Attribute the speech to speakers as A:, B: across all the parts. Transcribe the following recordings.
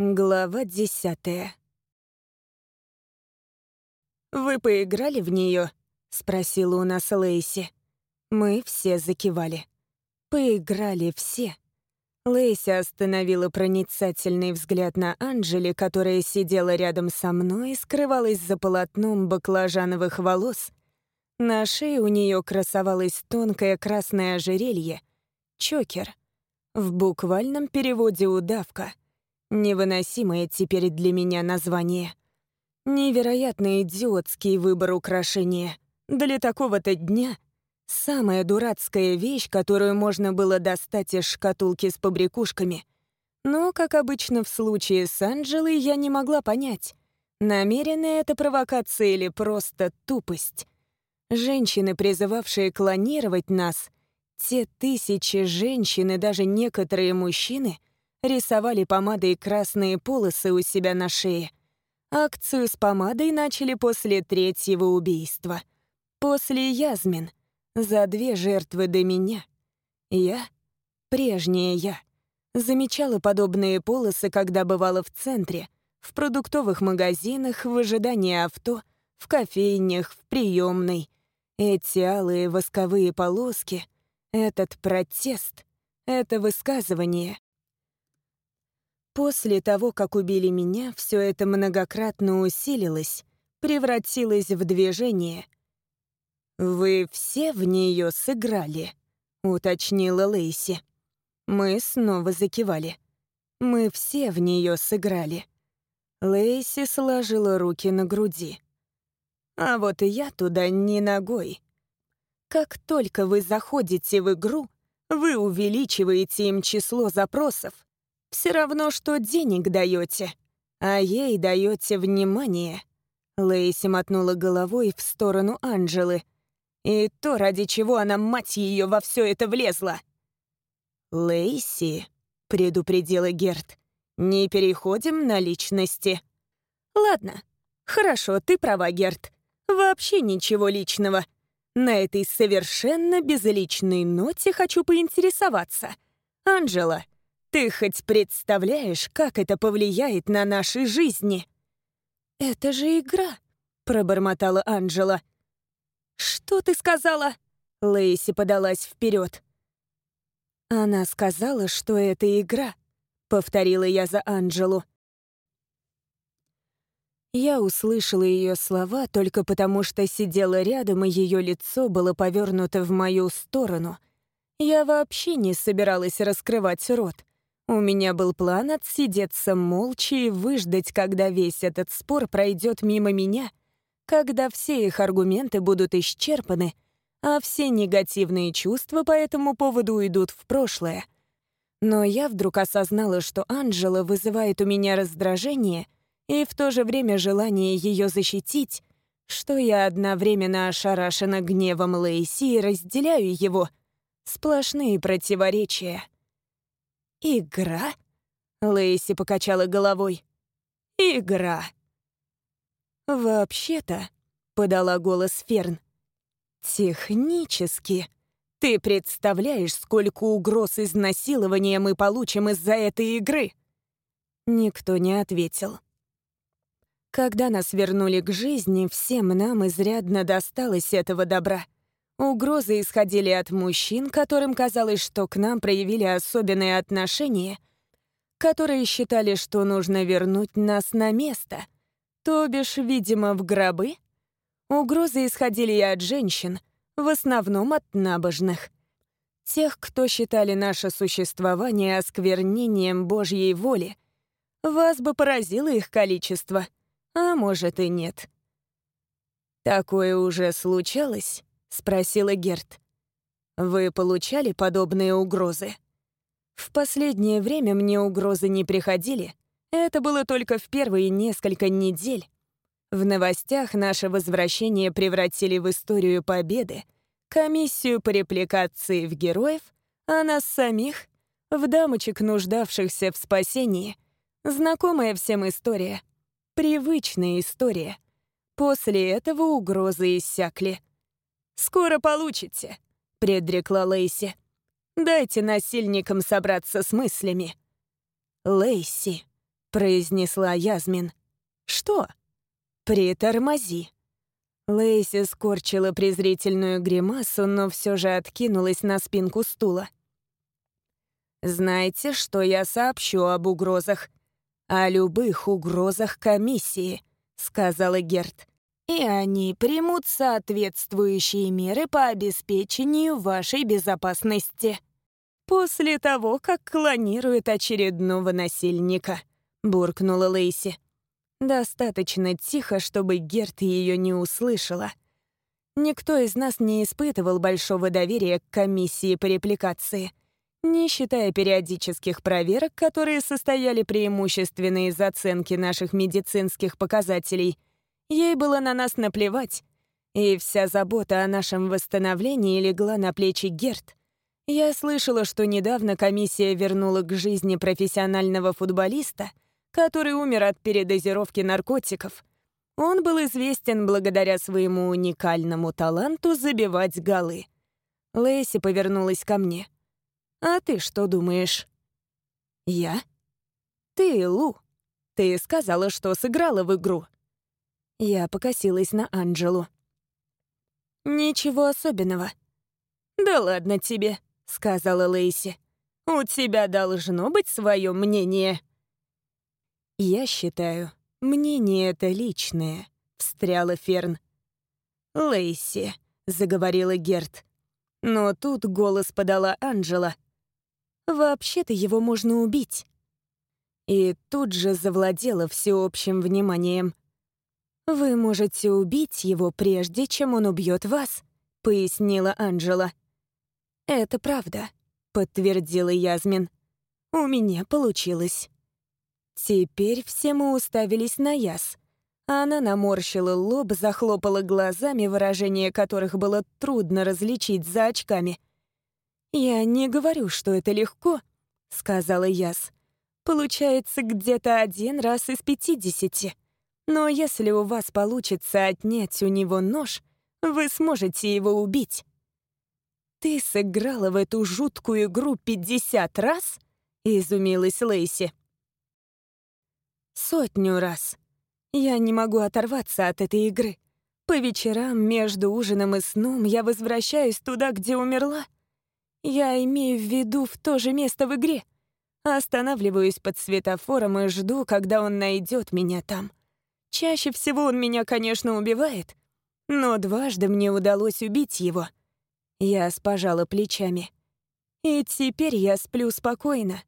A: Глава десятая. «Вы поиграли в нее? спросила у нас Лейси. Мы все закивали. Поиграли все. Лейси остановила проницательный взгляд на Анжели, которая сидела рядом со мной и скрывалась за полотном баклажановых волос. На шее у нее красовалось тонкое красное ожерелье — чокер. В буквальном переводе «удавка». Невыносимое теперь для меня название. Невероятно идиотский выбор украшения. Для такого-то дня самая дурацкая вещь, которую можно было достать из шкатулки с побрякушками. Но, как обычно в случае с Анджелой, я не могла понять, намеренная это провокация или просто тупость. Женщины, призывавшие клонировать нас, те тысячи женщин и даже некоторые мужчины — рисовали помадой красные полосы у себя на шее. Акцию с помадой начали после третьего убийства. После Язмин. За две жертвы до меня. Я, прежняя я, замечала подобные полосы, когда бывала в центре, в продуктовых магазинах, в ожидании авто, в кофейнях, в приемной. Эти алые восковые полоски, этот протест, это высказывание После того, как убили меня, все это многократно усилилось, превратилось в движение. «Вы все в нее сыграли», — уточнила Лейси. Мы снова закивали. Мы все в нее сыграли. Лейси сложила руки на груди. А вот и я туда не ногой. Как только вы заходите в игру, вы увеличиваете им число запросов, все равно, что денег даете, а ей даете внимание. Лейси мотнула головой в сторону Анжелы. И то, ради чего она, мать ее, во все это влезла. «Лейси», — предупредила Герт, — «не переходим на личности». «Ладно, хорошо, ты права, Герт. Вообще ничего личного. На этой совершенно безличной ноте хочу поинтересоваться. Анжела, ты хоть представляешь, как это повлияет на наши жизни?» «Это же игра», — пробормотала Анжела. «Что ты сказала?» Лейси подалась вперед. «Она сказала, что это игра», — повторила я за Анжелу. Я услышала ее слова только потому, что сидела рядом, и ее лицо было повернуто в мою сторону. Я вообще не собиралась раскрывать рот. У меня был план отсидеться молча и выждать, когда весь этот спор пройдет мимо меня, когда все их аргументы будут исчерпаны, а все негативные чувства по этому поводу уйдут в прошлое. Но я вдруг осознала, что Анжела вызывает у меня раздражение и в то же время желание ее защитить, что я одновременно ошарашена гневом Лейси и разделяю его. Сплошные противоречия. «Игра?» — Лейси покачала головой. «Игра». «Вообще-то», — подала голос Ферн, — «технически. Ты представляешь, сколько угроз изнасилования мы получим из-за этой игры?» Никто не ответил. Когда нас вернули к жизни, всем нам изрядно досталось этого добра — Угрозы исходили от мужчин, которым казалось, что к нам проявили особенное отношение, которые считали, что нужно вернуть нас на место, то бишь, видимо, в гробы. Угрозы исходили и от женщин, в основном от набожных. Тех, кто считали наше существование осквернением Божьей воли. Вас бы поразило их количество, а может и нет. Такое уже случалось? — спросила Герт. «Вы получали подобные угрозы?» «В последнее время мне угрозы не приходили. Это было только в первые несколько недель. В новостях наше возвращение превратили в историю победы, комиссию по репликации в героев, а нас самих — в дамочек, нуждавшихся в спасении. Знакомая всем история. Привычная история. После этого угрозы иссякли. «Скоро получите», — предрекла Лейси. «Дайте насильникам собраться с мыслями». «Лейси», — произнесла Язмин. «Что?» «Притормози». Лейси скорчила презрительную гримасу, но все же откинулась на спинку стула. «Знаете, что я сообщу об угрозах? О любых угрозах комиссии», — сказала Герт. «И они примут соответствующие меры по обеспечению вашей безопасности». «После того, как клонирует очередного насильника», — буркнула Лейси. Достаточно тихо, чтобы Герт ее не услышала. Никто из нас не испытывал большого доверия к комиссии по репликации, не считая периодических проверок, которые состояли преимущественно из оценки наших медицинских показателей. Ей было на нас наплевать, и вся забота о нашем восстановлении легла на плечи Герт. Я слышала, что недавно комиссия вернула к жизни профессионального футболиста — который умер от передозировки наркотиков. Он был известен благодаря своему уникальному таланту забивать голы. Лэйси повернулась ко мне. «А ты что думаешь?» «Я?» «Ты, Лу. Ты сказала, что сыграла в игру». Я покосилась на Анджелу. «Ничего особенного». «Да ладно тебе», — сказала Лейси. «У тебя должно быть свое мнение». «Я считаю, мнение это личное», — встряла Ферн. «Лейси», — заговорила Герт. Но тут голос подала Анджела. «Вообще-то его можно убить». И тут же завладела всеобщим вниманием. «Вы можете убить его, прежде чем он убьет вас», — пояснила Анджела. «Это правда», — подтвердила Язмин. «У меня получилось». Теперь все мы уставились на Яс. Она наморщила лоб, захлопала глазами, выражение которых было трудно различить за очками. «Я не говорю, что это легко», — сказала Яс. «Получается где-то один раз из пятидесяти. Но если у вас получится отнять у него нож, вы сможете его убить». «Ты сыграла в эту жуткую игру пятьдесят раз?» — изумилась Лейси. Сотню раз. Я не могу оторваться от этой игры. По вечерам, между ужином и сном, я возвращаюсь туда, где умерла. Я имею в виду в то же место в игре. Останавливаюсь под светофором и жду, когда он найдет меня там. Чаще всего он меня, конечно, убивает, но дважды мне удалось убить его. Я спожала плечами. И теперь я сплю спокойно.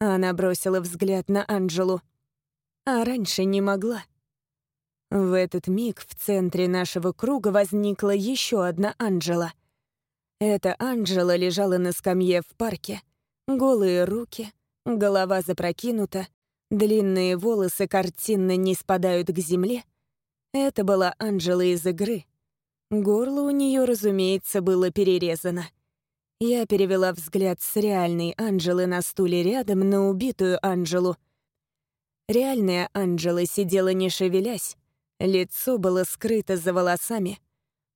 A: Она бросила взгляд на Анджелу а раньше не могла. В этот миг в центре нашего круга возникла еще одна Анджела. Эта Анджела лежала на скамье в парке. Голые руки, голова запрокинута, длинные волосы картинно не спадают к земле. Это была Анджела из игры. Горло у нее, разумеется, было перерезано. Я перевела взгляд с реальной Анджелы на стуле рядом на убитую Анджелу — Реальная Анджела сидела не шевелясь, лицо было скрыто за волосами.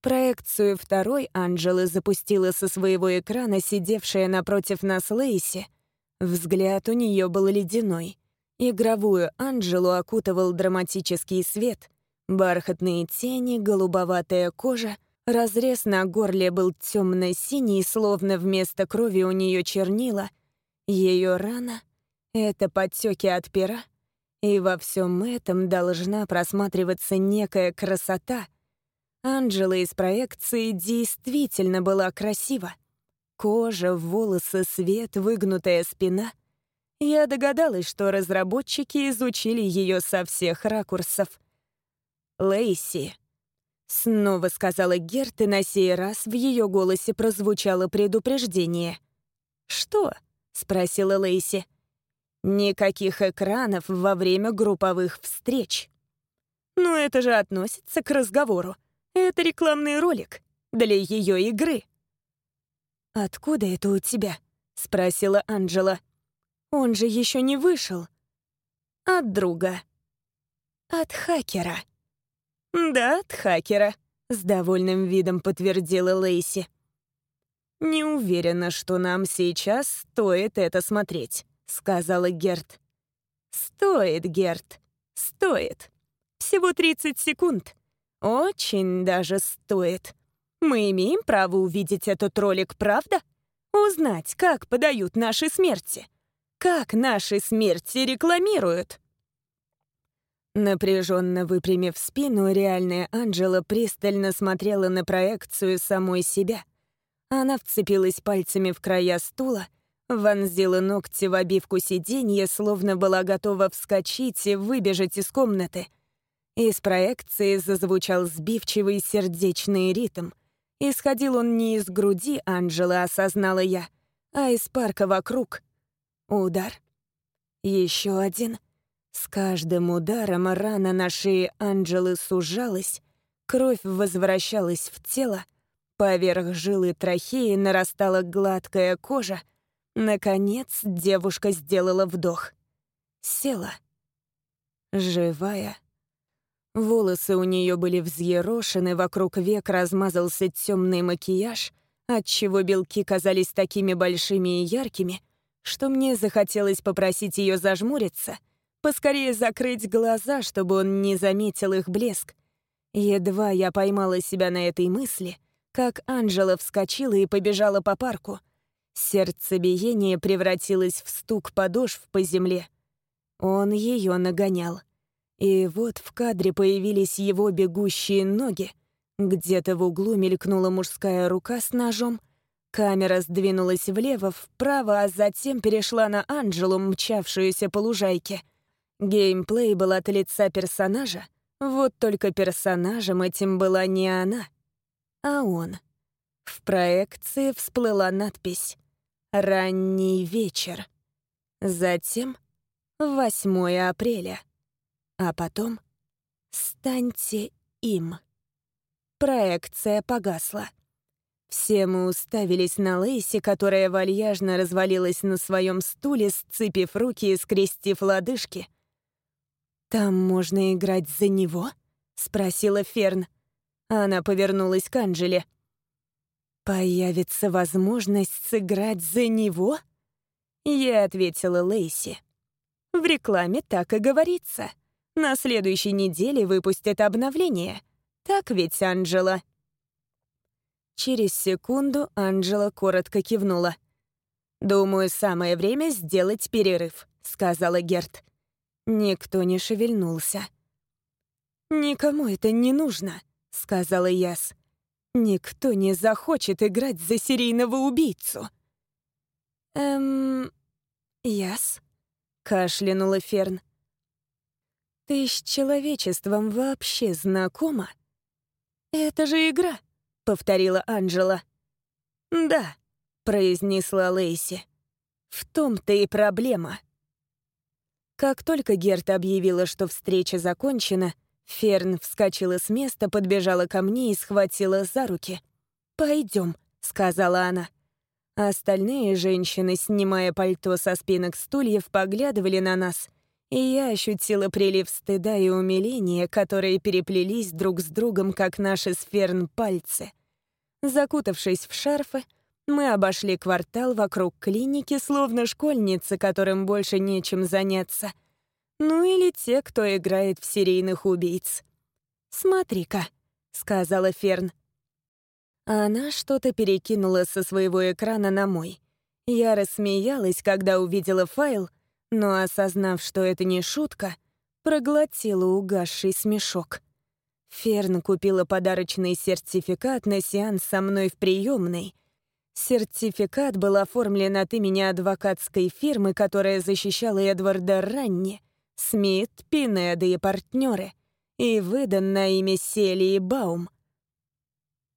A: Проекцию второй Анджелы запустила со своего экрана сидевшая напротив нас Лейси. Взгляд у нее был ледяной. Игровую Анджелу окутывал драматический свет, бархатные тени, голубоватая кожа, разрез на горле был темно-синий, словно вместо крови у нее чернила. Ее рана — это подтеки от пера — и во всем этом должна просматриваться некая красота. Анджела из проекции действительно была красива. Кожа, волосы, свет, выгнутая спина. Я догадалась, что разработчики изучили ее со всех ракурсов. «Лейси», — снова сказала Герт, и на сей раз в ее голосе прозвучало предупреждение. «Что?» — спросила Лейси. Никаких экранов во время групповых встреч. Но это же относится к разговору. Это рекламный ролик для ее игры. «Откуда это у тебя?» — спросила Анджела. «Он же еще не вышел». «От друга». «От хакера». «Да, от хакера», — с довольным видом подтвердила Лейси. «Не уверена, что нам сейчас стоит это смотреть». — сказала Герт. Стоит, Герт, стоит. Всего 30 секунд. Очень даже стоит. Мы имеем право увидеть этот ролик, правда? Узнать, как подают наши смерти. Как наши смерти рекламируют. Напряженно выпрямив спину, реальная Анджела пристально смотрела на проекцию самой себя. Она вцепилась пальцами в края стула, вонзила ногти в обивку сиденья, словно была готова вскочить и выбежать из комнаты. Из проекции зазвучал сбивчивый сердечный ритм. Исходил он не из груди Анджелы, осознала я, а из парка вокруг. Удар. Еще один — с каждым ударом рана на шее Анджелы сужалась, кровь возвращалась в тело, поверх жилы трахеи нарастала гладкая кожа. Наконец девушка сделала вдох. Села. Живая. Волосы у нее были взъерошены, вокруг век размазался темный макияж, отчего белки казались такими большими и яркими, что мне захотелось попросить ее зажмуриться — Поскорее закрыть глаза, чтобы он не заметил их блеск. Едва я поймала себя на этой мысли, как Анжела вскочила и побежала по парку. Сердцебиение превратилось в стук подошв по земле. Он ее нагонял. И вот в кадре появились его бегущие ноги. Где-то в углу мелькнула мужская рука с ножом. Камера сдвинулась влево, вправо, а затем перешла на Анджелу, мчавшуюся по лужайке — Геймплей был от лица персонажа, вот только персонажем этим была не она, а он. В проекции всплыла надпись «Ранний вечер». Затем 8 апреля. А потом «Станьте им». Проекция погасла. Все мы уставились на Лейси, которая вальяжно развалилась на своем стуле, сцепив руки и скрестив лодыжки — «Там можно играть за него?» — спросила Ферн. Она повернулась к Анжеле. «Появится возможность сыграть за него?» Я ответила Лейси. «В рекламе так и говорится. На следующей неделе выпустят обновление. Так ведь, Анжела?» Через секунду Анжела коротко кивнула. «Думаю, самое время сделать перерыв», — сказала Герт. Никто не шевельнулся. «Никому это не нужно», — сказала Яс. «Никто не захочет играть за серийного убийцу». «Эм... Яс?» — кашлянула Ферн. «Ты с человечеством вообще знакома?» «Это же игра», — повторила Анжела. «Да», — произнесла Лейси. «В том-то и проблема». Как только Герта объявила, что встреча закончена, Ферн вскочила с места, подбежала ко мне и схватила за руки. «Пойдем», — сказала она. Остальные женщины, снимая пальто со спинок стульев, поглядывали на нас, и я ощутила прилив стыда и умиления, которые переплелись друг с другом, как наши с Ферн пальцы. Закутавшись в шарфы, мы обошли квартал вокруг клиники, словно школьницы, которым больше нечем заняться. Ну или те, кто играет в серийных убийц. «Смотри-ка», — сказала Ферн. Она что-то перекинула со своего экрана на мой. Я рассмеялась, когда увидела файл, но, осознав, что это не шутка, проглотила угасший смешок. Ферн купила подарочный сертификат на сеанс со мной в приемной — Сертификат был оформлен от имени адвокатской фирмы, которая защищала Эдварда Ранни, Смит, Пинеда и партнеры, и выдан на имя Селии Баум.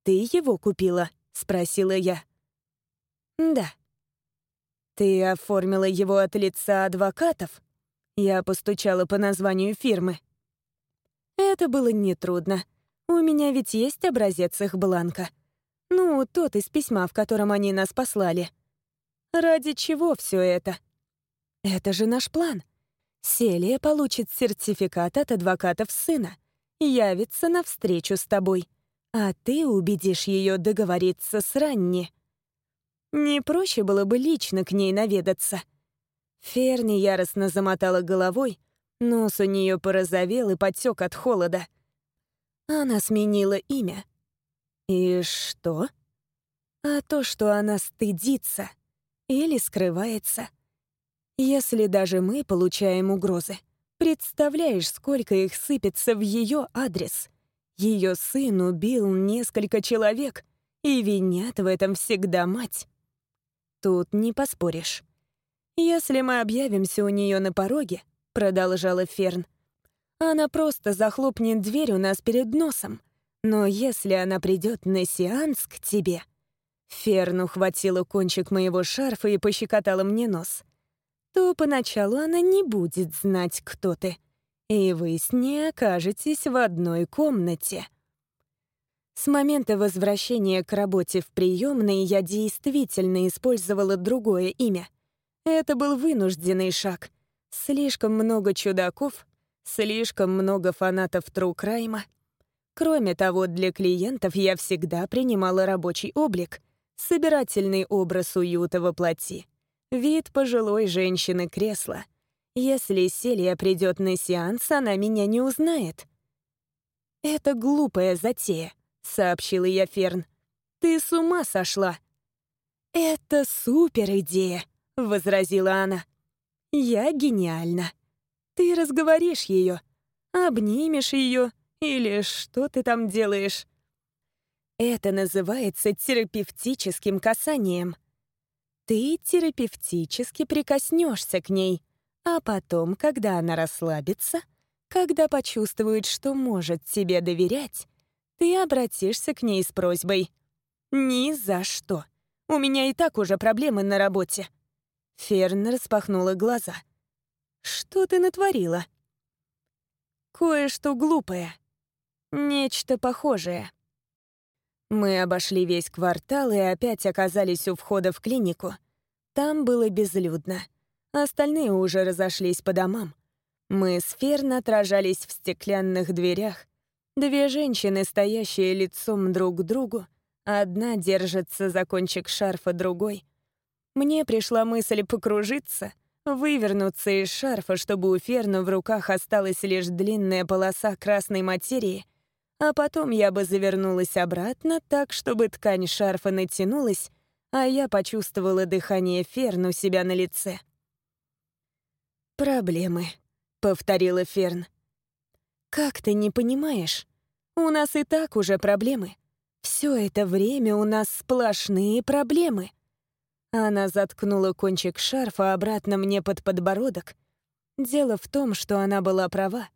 A: «Ты его купила?» — спросила я. «Да». «Ты оформила его от лица адвокатов?» Я постучала по названию фирмы. Это было нетрудно. У меня ведь есть образец их бланка. Ну, тот из письма, в котором они нас послали. Ради чего все это? Это же наш план. Селия получит сертификат от адвокатов сына, явится на встречу с тобой, а ты убедишь ее договориться с Ранни. Не проще было бы лично к ней наведаться. Ферни яростно замотала головой, нос у нее порозовел и подсек от холода. Она сменила имя. И что? А то, что она стыдится или скрывается. Если даже мы получаем угрозы, представляешь, сколько их сыпется в ее адрес. Ее сын убил несколько человек, и винят в этом всегда мать. Тут не поспоришь. «Если мы объявимся у нее на пороге», — продолжала Ферн, «она просто захлопнет дверь у нас перед носом. Но если она придет на сеанс к тебе...» Ферн ухватила кончик моего шарфа и пощекотала мне нос. «То поначалу она не будет знать, кто ты, и вы с ней окажетесь в одной комнате». С момента возвращения к работе в приемной я действительно использовала другое имя. Это был вынужденный шаг. Слишком много чудаков, слишком много фанатов Тру Крайма. Кроме того, для клиентов я всегда принимала рабочий облик, собирательный образ уюта во плоти, вид пожилой женщины кресла. Если Селия придет на сеанс, она меня не узнает. Это глупая затея. — сообщила я Ферн. «Ты с ума сошла!» «Это супер идея!» — возразила она. «Я гениальна. Ты разговоришь ее, обнимешь ее или что ты там делаешь?» Это называется терапевтическим касанием. Ты терапевтически прикоснешься к ней, а потом, когда она расслабится, когда почувствует, что может тебе доверять, ты обратишься к ней с просьбой. «Ни за что. У меня и так уже проблемы на работе». Ферн распахнула глаза. «Что ты натворила?» «Кое-что глупое. Нечто похожее». Мы обошли весь квартал и опять оказались у входа в клинику. Там было безлюдно. Остальные уже разошлись по домам. Мы с Ферн отражались в стеклянных дверях, Две женщины, стоящие лицом друг к другу, одна держится за кончик шарфа другой. Мне пришла мысль покружиться, вывернуться из шарфа, чтобы у Ферна в руках осталась лишь длинная полоса красной материи, а потом я бы завернулась обратно так, чтобы ткань шарфа натянулась, а я почувствовала дыхание Ферн у себя на лице. «Проблемы», — повторила Ферн. «Как ты не понимаешь? У нас и так уже проблемы. Все это время у нас сплошные проблемы». Она заткнула кончик шарфа обратно мне под подбородок. Дело в том, что она была права.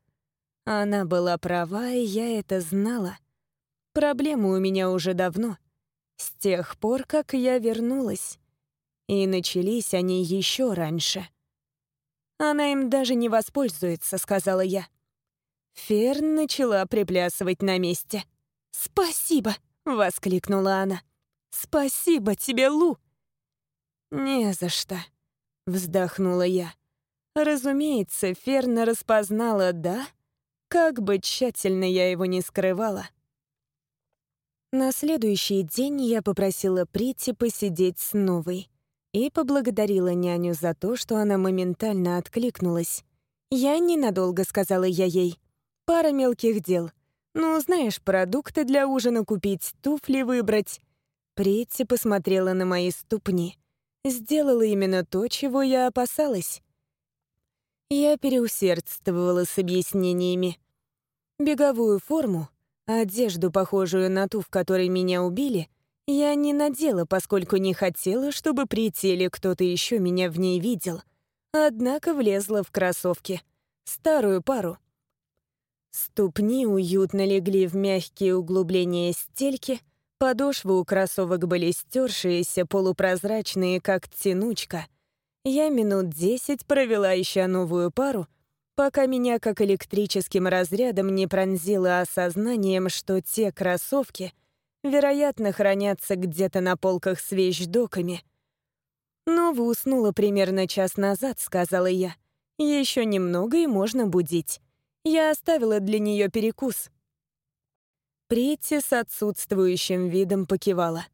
A: Она была права, и я это знала. Проблемы у меня уже давно. С тех пор, как я вернулась. И начались они еще раньше. «Она им даже не воспользуется», — сказала я. Ферн начала приплясывать на месте. «Спасибо!» — воскликнула она. «Спасибо тебе, Лу!» «Не за что», — вздохнула я. Разумеется, Ферна распознала «да», как бы тщательно я его не скрывала. На следующий день я попросила Прити посидеть с новой и поблагодарила няню за то, что она моментально откликнулась. «Я ненадолго», — сказала я ей. Пара мелких дел. Ну, знаешь, продукты для ужина купить, туфли выбрать. Притти посмотрела на мои ступни. Сделала именно то, чего я опасалась. Я переусердствовала с объяснениями. Беговую форму, одежду, похожую на ту, в которой меня убили, я не надела, поскольку не хотела, чтобы Притти или кто-то еще меня в ней видел. Однако влезла в кроссовки. Старую пару, Ступни уютно легли в мягкие углубления стельки, подошвы у кроссовок были стершиеся, полупрозрачные, как тянучка. Я минут десять провела ища новую пару, пока меня как электрическим разрядом не пронзило осознанием, что те кроссовки, вероятно, хранятся где-то на полках с вещдоками. «Нова уснула примерно час назад», — сказала я. «Еще немного, и можно будить». Я оставила для нее перекус. Прити с отсутствующим видом покивала.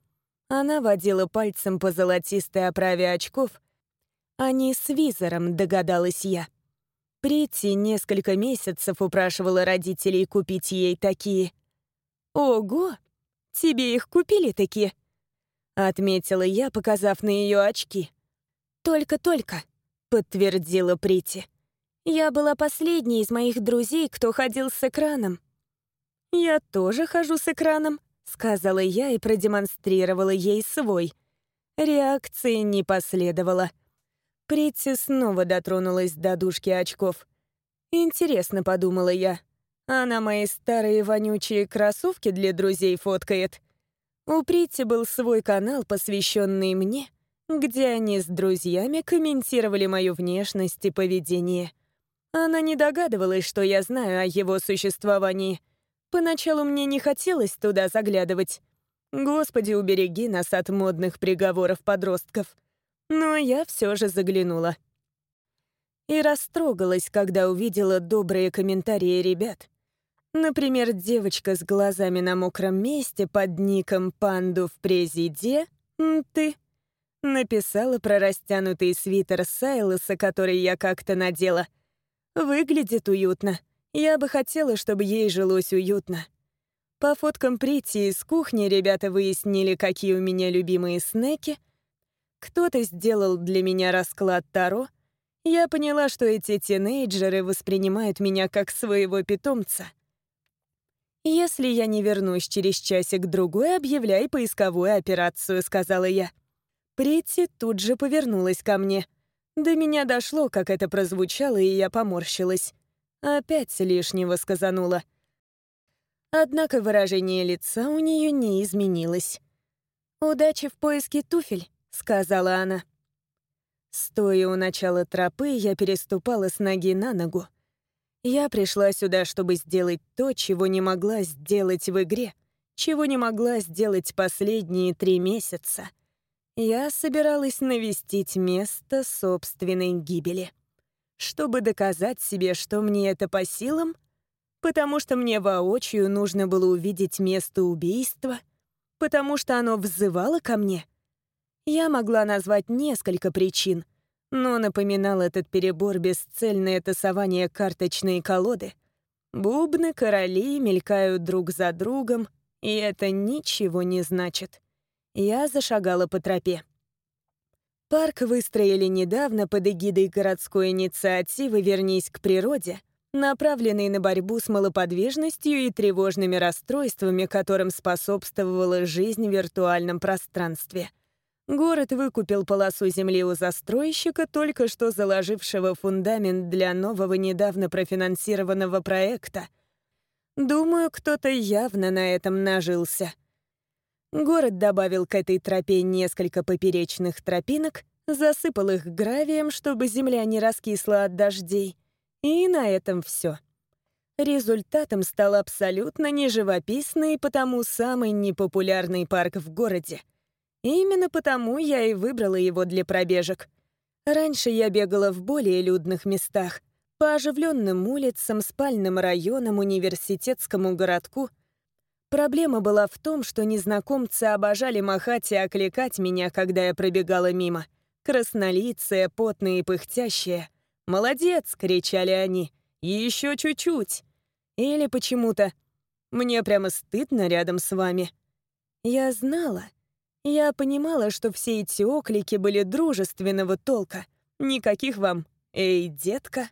A: Она водила пальцем по золотистой оправе очков, Они с визором, догадалась я. Прити несколько месяцев упрашивала родителей купить ей такие. «Ого! Тебе их купили такие?» Отметила я, показав на ее очки. «Только-только», — подтвердила Прити. «Я была последней из моих друзей, кто ходил с экраном». «Я тоже хожу с экраном», — сказала я и продемонстрировала ей свой. Реакции не последовало. Притти снова дотронулась до дужки очков. «Интересно», — подумала я, — «она мои старые вонючие кроссовки для друзей фоткает». У Притти был свой канал, посвященный мне, где они с друзьями комментировали мою внешность и поведение. Она не догадывалась, что я знаю о его существовании. Поначалу мне не хотелось туда заглядывать. Господи, убереги нас от модных приговоров подростков. Но я все же заглянула. И растрогалась, когда увидела добрые комментарии ребят. Например, девочка с глазами на мокром месте под ником «Панду в президе» «Ты» написала про растянутый свитер Сайлоса, который я как-то надела. Выглядит уютно. Я бы хотела, чтобы ей жилось уютно. По фоткам Прити из кухни ребята выяснили, какие у меня любимые снеки — кто-то сделал для меня расклад Таро. Я поняла, что эти тинейджеры воспринимают меня как своего питомца. «Если я не вернусь через часик-другой, объявляй поисковую операцию», — сказала я. Прити тут же повернулась ко мне. До меня дошло, как это прозвучало, и я поморщилась. Опять лишнего сказанула. Однако выражение лица у нее не изменилось. «Удачи в поиске туфель», — сказала она. Стоя у начала тропы, я переступала с ноги на ногу. Я пришла сюда, чтобы сделать то, чего не могла сделать в игре, чего не могла сделать последние три месяца. Я собиралась навестить место собственной гибели. Чтобы доказать себе, что мне это по силам, потому что мне воочию нужно было увидеть место убийства, потому что оно взывало ко мне — я могла назвать несколько причин, но напоминал этот перебор бесцельное тасование карточной колоды. Бубны короли мелькают друг за другом, и это ничего не значит. Я зашагала по тропе. Парк выстроили недавно под эгидой городской инициативы «Вернись к природе», направленной на борьбу с малоподвижностью и тревожными расстройствами, которым способствовала жизнь в виртуальном пространстве. Город выкупил полосу земли у застройщика, только что заложившего фундамент для нового недавно профинансированного проекта. Думаю, кто-то явно на этом нажился. Город добавил к этой тропе несколько поперечных тропинок, засыпал их гравием, чтобы земля не раскисла от дождей. И на этом все. Результатом стал абсолютно неживописный и потому самый непопулярный парк в городе — Именно потому я и выбрала его для пробежек. Раньше я бегала в более людных местах, по оживленным улицам, спальным районам, университетскому городку. Проблема была в том, что незнакомцы обожали махать и окликать меня, когда я пробегала мимо. Краснолицые, потные и пыхтящие. «Молодец!» — кричали они. «Еще чуть-чуть!» Или почему-то «Мне прямо стыдно рядом с вами». Я знала — я понимала, что все эти оклики были дружественного толка. Никаких вам «Эй, детка!»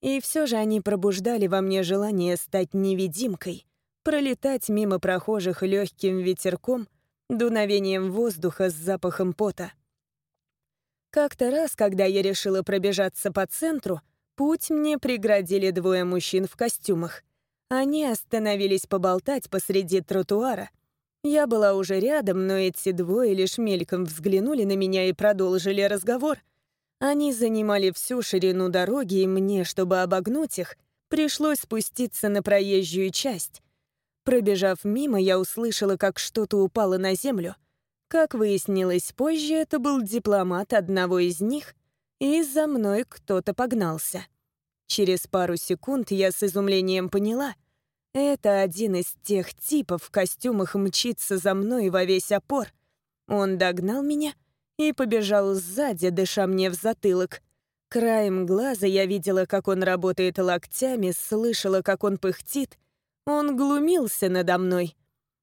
A: И все же они пробуждали во мне желание стать невидимкой, пролетать мимо прохожих легким ветерком, дуновением воздуха с запахом пота. Как-то раз, когда я решила пробежаться по центру, путь мне преградили двое мужчин в костюмах. Они остановились поболтать посреди тротуара, я была уже рядом, но эти двое лишь мельком взглянули на меня и продолжили разговор. Они занимали всю ширину дороги, и мне, чтобы обогнуть их, пришлось спуститься на проезжую часть. Пробежав мимо, я услышала, как что-то упало на землю. Как выяснилось позже, это был дипломат одного из них, и за мной кто-то погнался. Через пару секунд я с изумлением поняла — это один из тех типов в костюмах мчится за мной во весь опор. Он догнал меня и побежал сзади, дыша мне в затылок. Краем глаза я видела, как он работает локтями, слышала, как он пыхтит. Он глумился надо мной.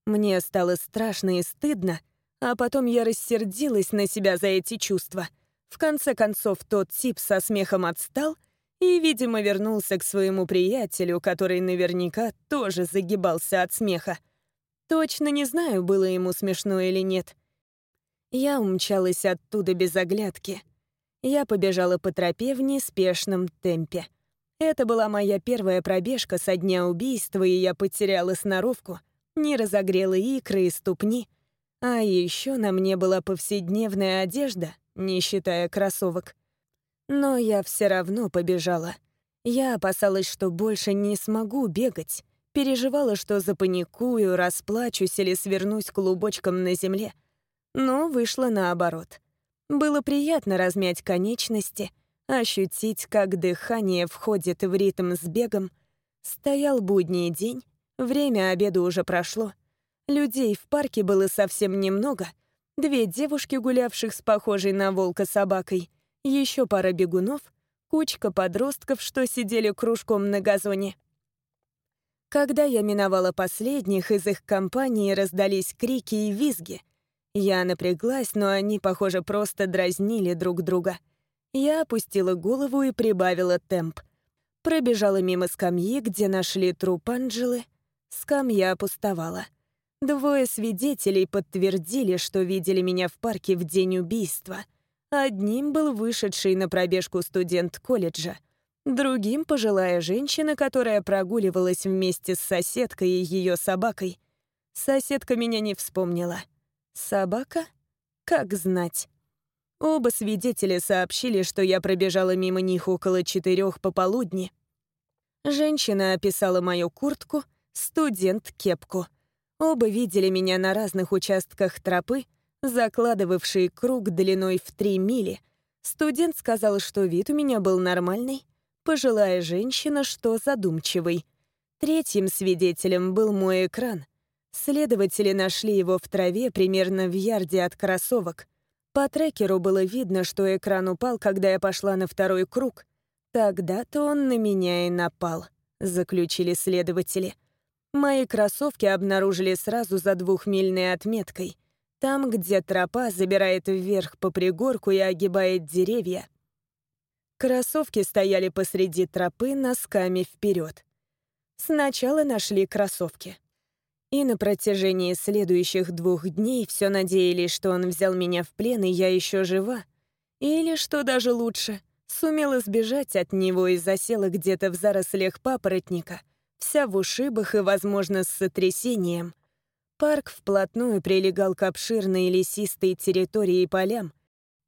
A: Мне стало страшно и стыдно, а потом я рассердилась на себя за эти чувства. В конце концов, тот тип со смехом отстал и, видимо, вернулся к своему приятелю, который наверняка тоже загибался от смеха. Точно не знаю, было ему смешно или нет. Я умчалась оттуда без оглядки. Я побежала по тропе в неспешном темпе. Это была моя первая пробежка со дня убийства, и я потеряла сноровку, не разогрела икры и ступни. А еще на мне была повседневная одежда, не считая кроссовок. Но я все равно побежала. Я опасалась, что больше не смогу бегать, переживала, что запаникую, расплачусь или свернусь клубочком на земле. Но вышло наоборот. Было приятно размять конечности, ощутить, как дыхание входит в ритм с бегом. Стоял будний день, время обеда уже прошло. Людей в парке было совсем немного. Две девушки, гулявших с похожей на волка собакой, еще пара бегунов, кучка подростков, что сидели кружком на газоне. Когда я миновала последних, из их компании раздались крики и визги. Я напряглась, но они, похоже, просто дразнили друг друга. Я опустила голову и прибавила темп. Пробежала мимо скамьи, где нашли труп Анджелы. Скамья опустовала. Двое свидетелей подтвердили, что видели меня в парке в день убийства. Одним был вышедший на пробежку студент колледжа — Другим — пожилая женщина, которая прогуливалась вместе с соседкой и ее собакой. Соседка меня не вспомнила. Собака? Как знать. Оба свидетеля сообщили, что я пробежала мимо них около четырех пополудни. Женщина описала мою куртку, студент — кепку. Оба видели меня на разных участках тропы, закладывавшие круг длиной в три мили. Студент сказал, что вид у меня был нормальный, пожилая женщина, что задумчивый. Третьим свидетелем был мой экран. Следователи нашли его в траве примерно в ярде от кроссовок. По трекеру было видно, что экран упал, когда я пошла на второй круг. Тогда-то он на меня и напал, заключили следователи. Мои кроссовки обнаружили сразу за двухмильной отметкой. Там, где тропа забирает вверх по пригорку и огибает деревья, Кроссовки стояли посреди тропы носками вперед. Сначала нашли кроссовки. И на протяжении следующих двух дней все надеялись, что он взял меня в плен, и я еще жива. Или, что даже лучше, сумела сбежать от него и засела где-то в зарослях папоротника, вся в ушибах и, возможно, с сотрясением. Парк вплотную прилегал к обширной лесистой территории и полям,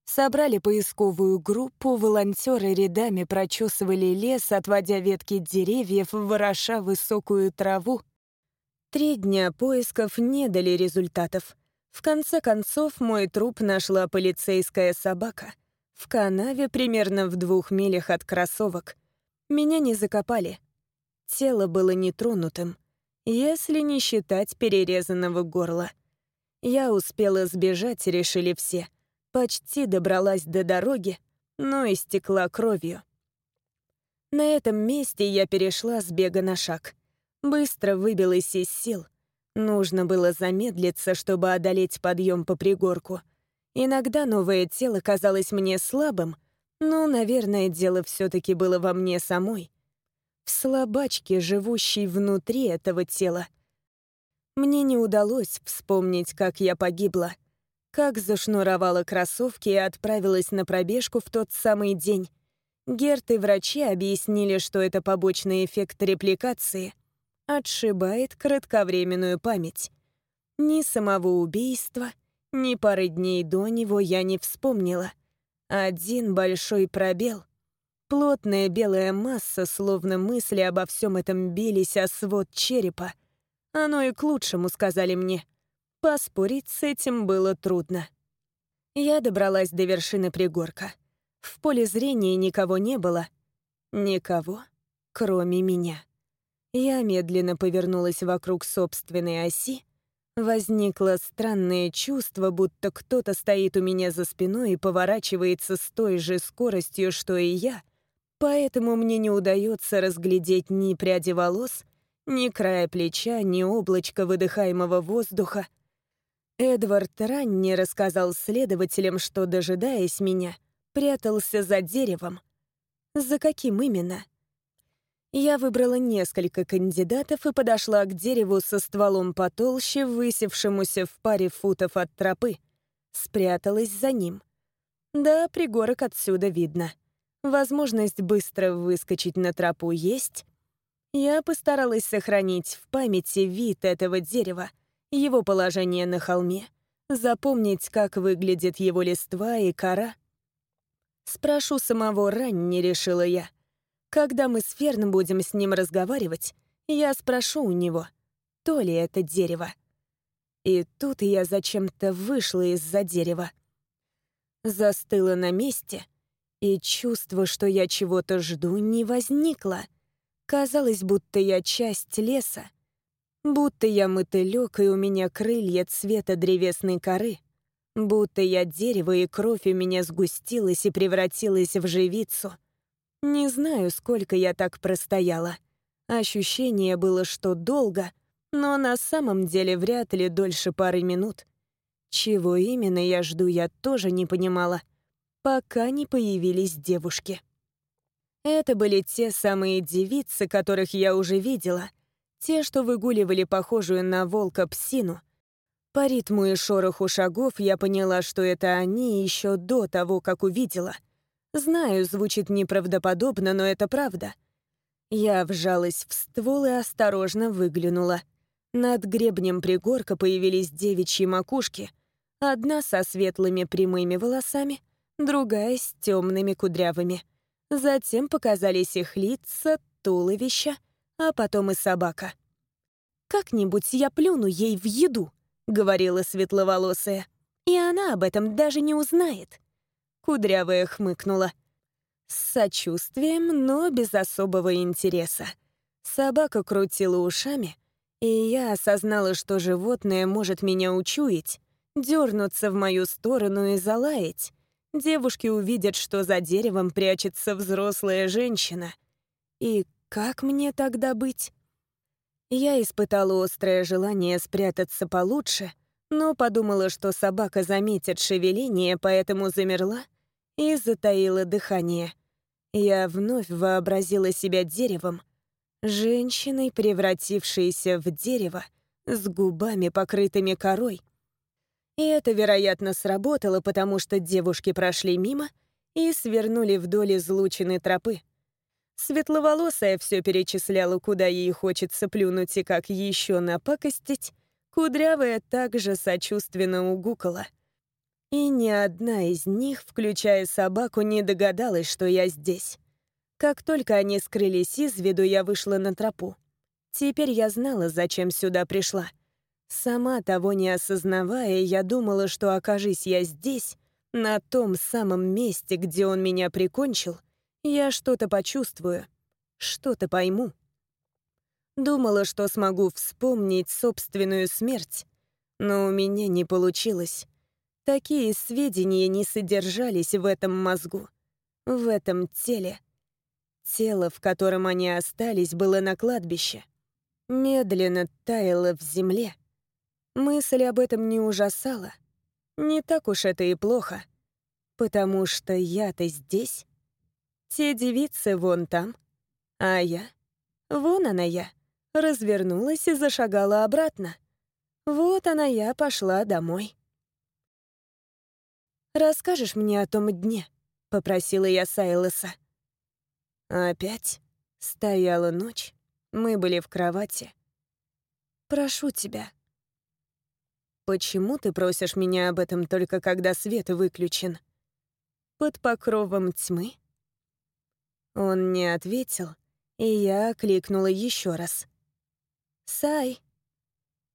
A: Собрали поисковую группу, волонтеры рядами прочесывали лес, отводя ветки деревьев, вороша высокую траву. Три дня поисков не дали результатов. В конце концов, мой труп нашла полицейская собака. В канаве примерно в двух милях от кроссовок. Меня не закопали. Тело было нетронутым, если не считать перерезанного горла. Я успела сбежать, решили все — Почти добралась до дороги, но истекла кровью. На этом месте я перешла с бега на шаг. Быстро выбилась из сил. Нужно было замедлиться, чтобы одолеть подъем по пригорку. Иногда новое тело казалось мне слабым, но, наверное, дело все-таки было во мне самой. В слабачке, живущей внутри этого тела. Мне не удалось вспомнить, как я погибла — как зашнуровала кроссовки и отправилась на пробежку в тот самый день. Герт и врачи объяснили, что это побочный эффект репликации. Отшибает кратковременную память. Ни самого убийства, ни пары дней до него я не вспомнила. Один большой пробел. Плотная белая масса, словно мысли обо всем этом бились о свод черепа. Оно и к лучшему, сказали мне. Поспорить с этим было трудно. Я добралась до вершины пригорка. В поле зрения никого не было. Никого, кроме меня. Я медленно повернулась вокруг собственной оси, Возникло странное чувство, будто кто-то стоит у меня за спиной и поворачивается с той же скоростью, что и я, поэтому мне не удается разглядеть ни пряди волос, ни края плеча, ни облачка выдыхаемого воздуха. Эдвард ранее рассказал следователям, что, дожидаясь меня, прятался за деревом. За каким именно? Я выбрала несколько кандидатов и подошла к дереву со стволом потолще, высевшемуся в паре футов от тропы. Спряталась за ним. Да, пригорок отсюда видно. Возможность быстро выскочить на тропу есть. Я постаралась сохранить в памяти вид этого дерева, его положение на холме, запомнить, как выглядит его листва и кора. Спрошу самого Ранни, решила я. Когда мы с Ферн будем с ним разговаривать, я спрошу у него, то ли это дерево. И тут я зачем-то вышла из-за дерева. Застыла на месте, и чувство, что я чего-то жду, не возникло. Казалось, будто я часть леса, будто я мотылёк, и у меня крылья цвета древесной коры, будто я дерево, и кровь у меня сгустилась и превратилась в живицу — не знаю, сколько я так простояла. Ощущение было, что долго, но на самом деле вряд ли дольше пары минут. Чего именно я жду, я тоже не понимала, пока не появились девушки. Это были те самые девицы, которых я уже видела, те, что выгуливали похожую на волка псину. По ритму и шороху шагов я поняла, что это они еще до того, как увидела — Знаю, звучит неправдоподобно, но это правда. Я вжалась в ствол и осторожно выглянула. Над гребнем пригорка появились девичьи макушки. Одна со светлыми прямыми волосами, другая с темными кудрявыми. Затем показались их лица, туловища, а потом и собака. «Как-нибудь я плюну ей в еду», — говорила светловолосая. «И она об этом даже не узнает». Кудрявая хмыкнула. С сочувствием, но без особого интереса. Собака крутила ушами, и я осознала, что животное может меня учуять, дернуться в мою сторону и залаять. Девушки увидят, что за деревом прячется взрослая женщина. И как мне тогда быть? Я испытала острое желание спрятаться получше, но подумала, что собака заметит шевеление, поэтому замерла и затаила дыхание. Я вновь вообразила себя деревом, женщиной, превратившейся в дерево, с губами, покрытыми корой. И это, вероятно, сработало, потому что девушки прошли мимо и свернули вдоль излученной тропы. Светловолосая все перечисляла, куда ей хочется плюнуть и как еще напакостить, кудрявая также сочувственно угукала — и ни одна из них, включая собаку, не догадалась, что я здесь. Как только они скрылись из виду, я вышла на тропу. Теперь я знала, зачем сюда пришла. Сама того не осознавая, я думала, что окажись я здесь, на том самом месте, где он меня прикончил, я что-то почувствую, что-то пойму. Думала, что смогу вспомнить собственную смерть, но у меня не получилось. Такие сведения не содержались в этом мозгу, в этом теле. Тело, в котором они остались, было на кладбище. Медленно таяло в земле. Мысль об этом не ужасала. Не так уж это и плохо. Потому что я-то здесь. Те девицы вон там. А я? Вон она я. Развернулась и зашагала обратно. Вот она я пошла домой. «Расскажешь мне о том дне?» — попросила я Сайлоса. Опять стояла ночь, мы были в кровати. «Прошу тебя». «Почему ты просишь меня об этом только когда свет выключен?» «Под покровом тьмы?» Он не ответил, и я окликнула еще раз. «Сай».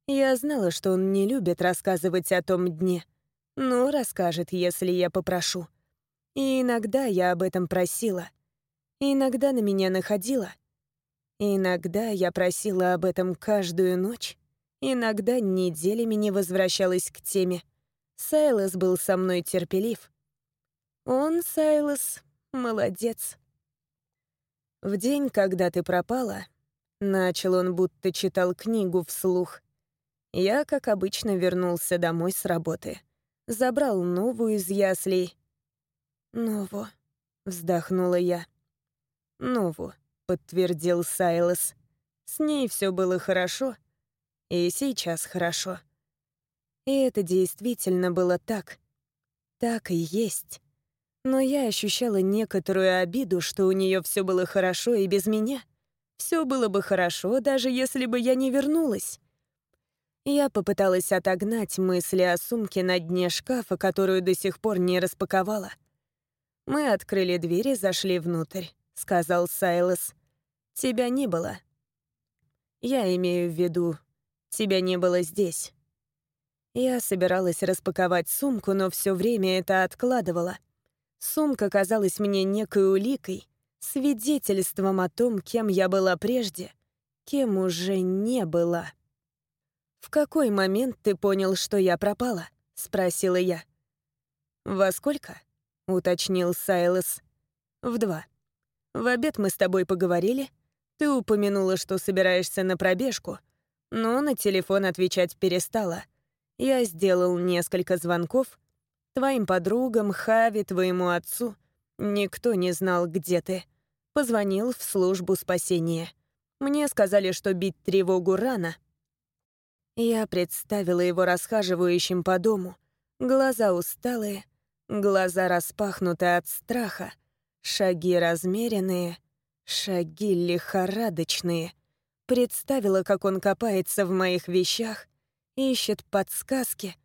A: Я знала, что он не любит рассказывать о том дне, но расскажет, если я попрошу. И иногда я об этом просила. Иногда на меня находила. Иногда я просила об этом каждую ночь Иногда неделями не возвращалась к теме. Сайлос был со мной терпелив. Он, Сайлос, молодец. В день, когда ты пропала, начал он, будто читал книгу вслух, я, как обычно, вернулся домой с работы. Забрал новую из яслей. «Нову», — вздохнула я. «Нову», — подтвердил Сайлос. «С ней все было хорошо, и сейчас хорошо». И это действительно было так. Так и есть. Но я ощущала некоторую обиду, что у нее все было хорошо и без меня. Все было бы хорошо, даже если бы я не вернулась. Я попыталась отогнать мысли о сумке на дне шкафа, которую до сих пор не распаковала. «Мы открыли дверь и зашли внутрь», — сказал Сайлос. «Тебя не было». «Я имею в виду, тебя не было здесь». Я собиралась распаковать сумку, но все время это откладывала. Сумка казалась мне некой уликой, свидетельством о том, кем я была прежде, кем уже не была. «В какой момент ты понял, что я пропала?» — спросила я. «Во сколько?» — уточнил Сайлос. «В два. В обед мы с тобой поговорили. Ты упомянула, что собираешься на пробежку, но на телефон отвечать перестала. Я сделал несколько звонков. Твоим подругам, Хави, твоему отцу. Никто не знал, где ты. Позвонил в службу спасения. Мне сказали, что бить тревогу рано — я представила его расхаживающим по дому. Глаза усталые, глаза распахнуты от страха, шаги размеренные, шаги лихорадочные. Представила, как он копается в моих вещах, ищет подсказки.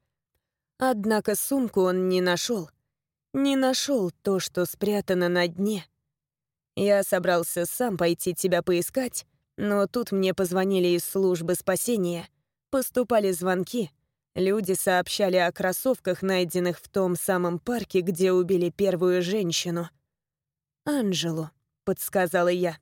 A: Однако сумку он не нашел. Не нашел то, что спрятано на дне. Я собрался сам пойти тебя поискать, но тут мне позвонили из службы спасения — Поступали звонки. Люди сообщали о кроссовках, найденных в том самом парке, где убили первую женщину. «Анжелу», — подсказала я.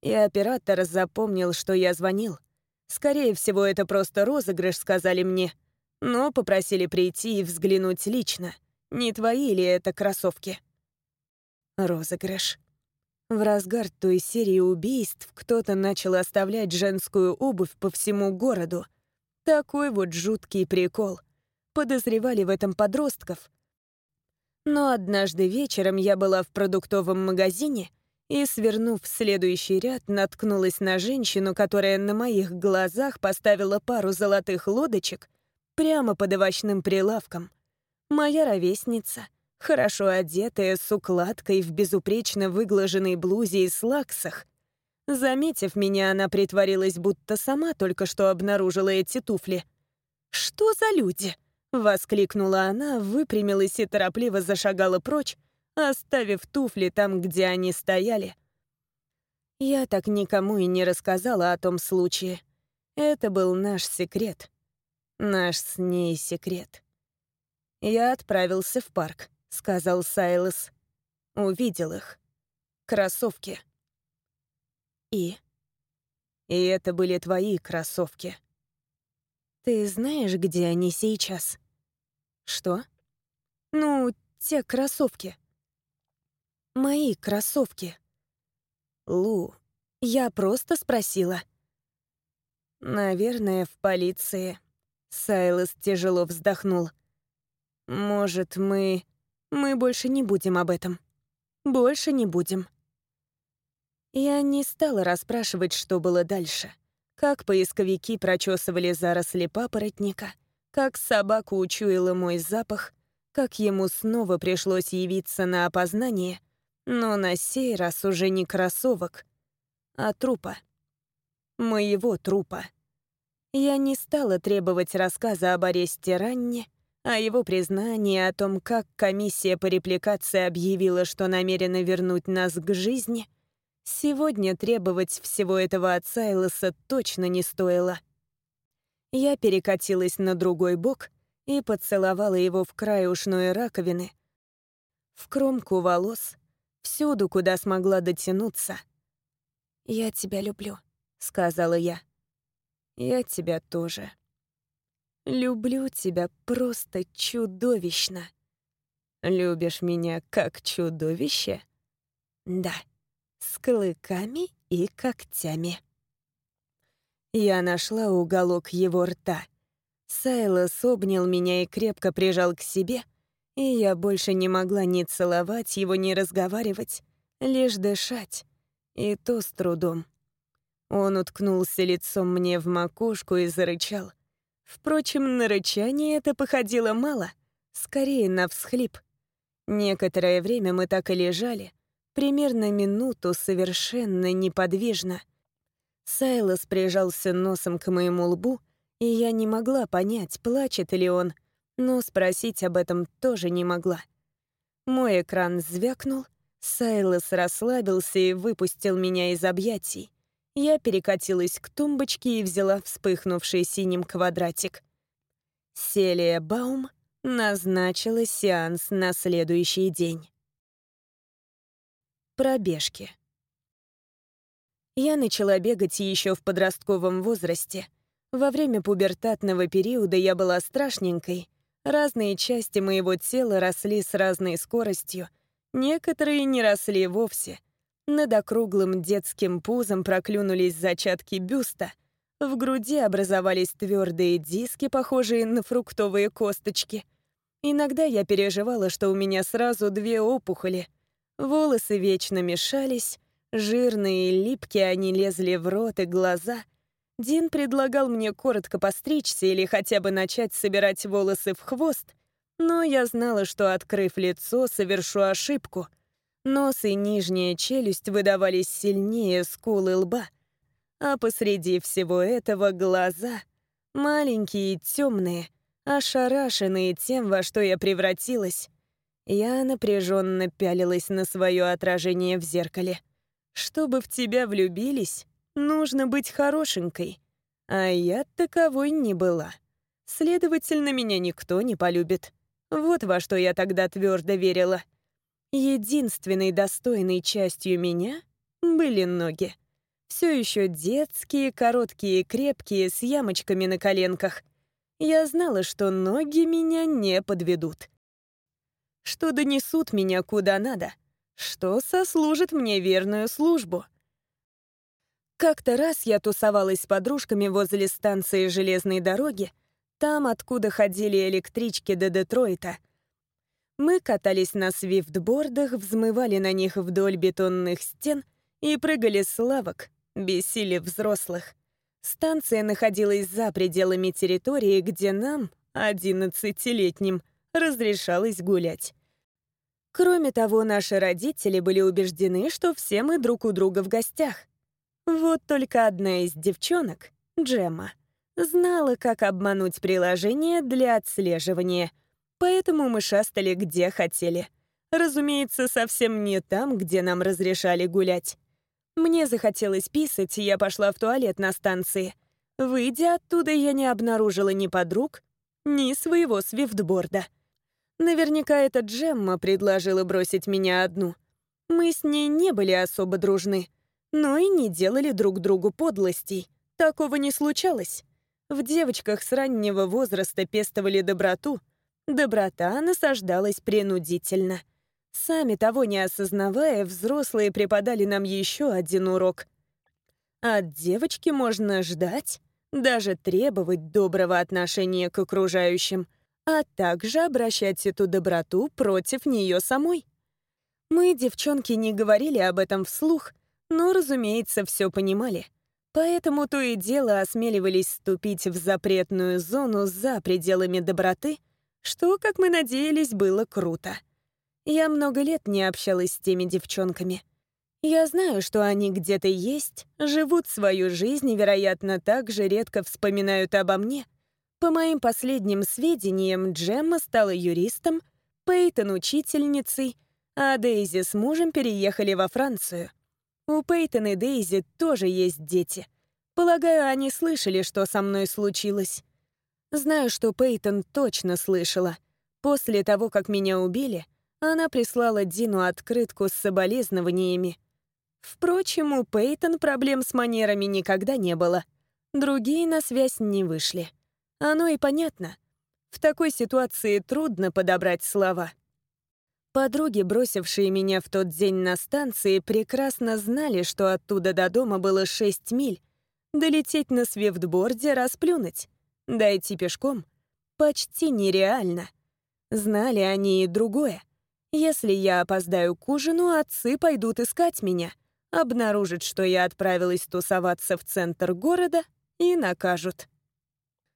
A: И оператор запомнил, что я звонил. Скорее всего, это просто розыгрыш, сказали мне. Но попросили прийти и взглянуть лично. Не твои ли это кроссовки? Розыгрыш. В разгар той серии убийств кто-то начал оставлять женскую обувь по всему городу. Такой вот жуткий прикол. Подозревали в этом подростков. Но однажды вечером я была в продуктовом магазине и, свернув в следующий ряд, наткнулась на женщину, которая на моих глазах поставила пару золотых лодочек прямо под овощным прилавком. Моя ровесница — хорошо одетая, с укладкой в безупречно выглаженной блузе и слаксах. Заметив меня, она притворилась, будто сама только что обнаружила эти туфли. «Что за люди?» — воскликнула она, выпрямилась и торопливо зашагала прочь, оставив туфли там, где они стояли. Я так никому и не рассказала о том случае. Это был наш секрет. Наш с ней секрет. Я отправился в парк сказал Сайлос. Увидел их. Кроссовки. И? И это были твои кроссовки. Ты знаешь, где они сейчас? Что? Ну, те кроссовки. Мои кроссовки. Лу, я просто спросила. Наверное, в полиции. Сайлос тяжело вздохнул. Может, мы... Мы больше не будем об этом. Больше не будем. Я не стала расспрашивать, что было дальше. Как поисковики прочесывали заросли папоротника, как собаку учуяла мой запах, как ему снова пришлось явиться на опознание, но на сей раз уже не кроссовок, а трупа. Моего трупа. Я не стала требовать рассказа об аресте Ранни, а его признание о том, как комиссия по репликации объявила, что намерена вернуть нас к жизни, сегодня требовать всего этого от Сайлоса точно не стоило. Я перекатилась на другой бок и поцеловала его в край ушной раковины, в кромку волос, всюду, куда смогла дотянуться. «Я тебя люблю», — сказала я. Я тебя тоже. Люблю тебя просто чудовищно. Любишь меня как чудовище? Да, с клыками и когтями. Я нашла уголок его рта. Сайлос обнял меня и крепко прижал к себе, и я больше не могла ни целовать его, ни разговаривать, лишь дышать, и то с трудом. Он уткнулся лицом мне в макушку и зарычал. Впрочем, на рычание это походило мало, скорее на всхлип. Некоторое время мы так и лежали, примерно минуту совершенно неподвижно. Сайлос прижался носом к моему лбу, и я не могла понять, плачет ли он, но спросить об этом тоже не могла. Мой экран звякнул, Сайлос расслабился и выпустил меня из объятий. Я перекатилась к тумбочке и взяла вспыхнувший синим квадратик. Селия Баум назначила сеанс на следующий день. Пробежки. Я начала бегать еще в подростковом возрасте. Во время пубертатного периода я была страшненькой. Разные части моего тела росли с разной скоростью. Некоторые не росли вовсе — над округлым детским пузом проклюнулись зачатки бюста. В груди образовались твердые диски, похожие на фруктовые косточки. Иногда я переживала, что у меня сразу две опухоли. Волосы вечно мешались, жирные и липкие они лезли в рот и глаза. Дин предлагал мне коротко постричься или хотя бы начать собирать волосы в хвост, но я знала, что, открыв лицо, совершу ошибку — Нос и нижняя челюсть выдавались сильнее скулы лба, а посреди всего этого глаза, маленькие темные, ошарашенные тем, во что я превратилась. Я напряженно пялилась на свое отражение в зеркале. Чтобы в тебя влюбились, нужно быть хорошенькой. А я таковой не была. Следовательно, меня никто не полюбит. Вот во что я тогда твердо верила. Единственной достойной частью меня были ноги. Все еще детские, короткие крепкие, с ямочками на коленках. Я знала, что ноги меня не подведут. Что донесут меня куда надо. Что сослужит мне верную службу. Как-то раз я тусовалась с подружками возле станции железной дороги, там, откуда ходили электрички до Детройта — мы катались на свифтбордах, взмывали на них вдоль бетонных стен и прыгали с лавок, бесили взрослых. Станция находилась за пределами территории, где нам, одиннадцатилетним, разрешалось гулять. Кроме того, наши родители были убеждены, что все мы друг у друга в гостях. Вот только одна из девчонок, Джемма, знала, как обмануть приложение для отслеживания — Поэтому мы шастали где хотели. Разумеется, совсем не там, где нам разрешали гулять. Мне захотелось писать, и я пошла в туалет на станции. Выйдя оттуда, я не обнаружила ни подруг, ни своего свифтборда. Наверняка эта Джемма предложила бросить меня одну. Мы с ней не были особо дружны, но и не делали друг другу подлостей. Такого не случалось. В девочках с раннего возраста пестовали доброту — Доброта насаждалась принудительно. Сами того не осознавая, взрослые преподали нам еще один урок. От девочки можно ждать, даже требовать доброго отношения к окружающим, а также обращать эту доброту против нее самой. Мы, девчонки, не говорили об этом вслух, но, разумеется, все понимали. Поэтому то и дело осмеливались вступить в запретную зону за пределами доброты — что, как мы надеялись, было круто. Я много лет не общалась с теми девчонками. Я знаю, что они где-то есть, живут свою жизнь и, вероятно, так же редко вспоминают обо мне. По моим последним сведениям, Джемма стала юристом, Пейтон — учительницей, а Дейзи с мужем переехали во Францию. У Пейтон и Дейзи тоже есть дети. Полагаю, они слышали, что со мной случилось. Знаю, что Пейтон точно слышала. После того, как меня убили, она прислала Дину открытку с соболезнованиями. Впрочем, у Пейтон проблем с манерами никогда не было. Другие на связь не вышли. Оно и понятно. В такой ситуации трудно подобрать слова. Подруги, бросившие меня в тот день на станции, прекрасно знали, что оттуда до дома было 6 миль. Долететь на свифтборде — расплюнуть. Дойти пешком — почти нереально. Знали они и другое. Если я опоздаю к ужину, отцы пойдут искать меня, обнаружат, что я отправилась тусоваться в центр города и накажут.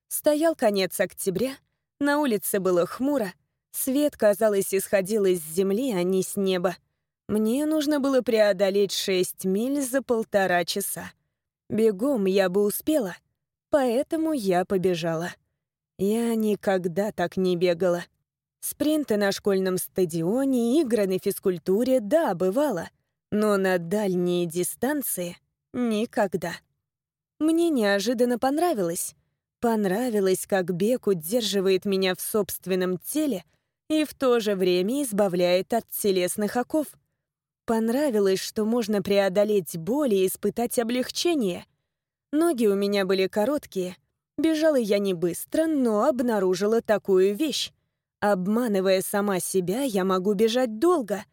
A: Стоял конец октября, на улице было хмуро, свет, казалось, исходил из земли, а не с неба. Мне нужно было преодолеть шесть миль за полтора часа. Бегом я бы успела, поэтому я побежала. Я никогда так не бегала. Спринты на школьном стадионе, игры на физкультуре, да, бывало. Но на дальние дистанции — никогда. Мне неожиданно понравилось. Понравилось, как бег удерживает меня в собственном теле и в то же время избавляет от телесных оков. Понравилось, что можно преодолеть боль и испытать облегчение. Ноги у меня были короткие. Бежала я не быстро, но обнаружила такую вещь. Обманывая сама себя, я могу бежать долго.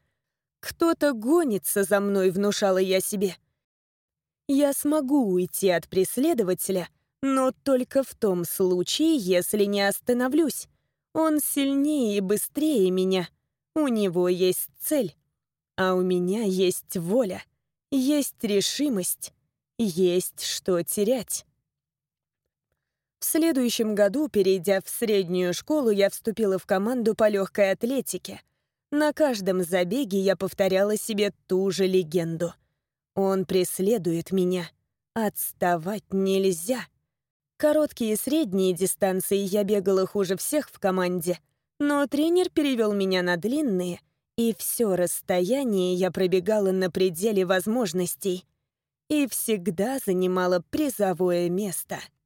A: Кто-то гонится за мной, внушала я себе. Я смогу уйти от преследователя, но только в том случае, если не остановлюсь. Он сильнее и быстрее меня. У него есть цель. А у меня есть воля, есть решимость, есть что терять. В следующем году, перейдя в среднюю школу, я вступила в команду по легкой атлетике. На каждом забеге я повторяла себе ту же легенду. Он преследует меня. Отставать нельзя. Короткие и средние дистанции я бегала хуже всех в команде, но тренер перевел меня на длинные, и все расстояние я пробегала на пределе возможностей и всегда занимала призовое место —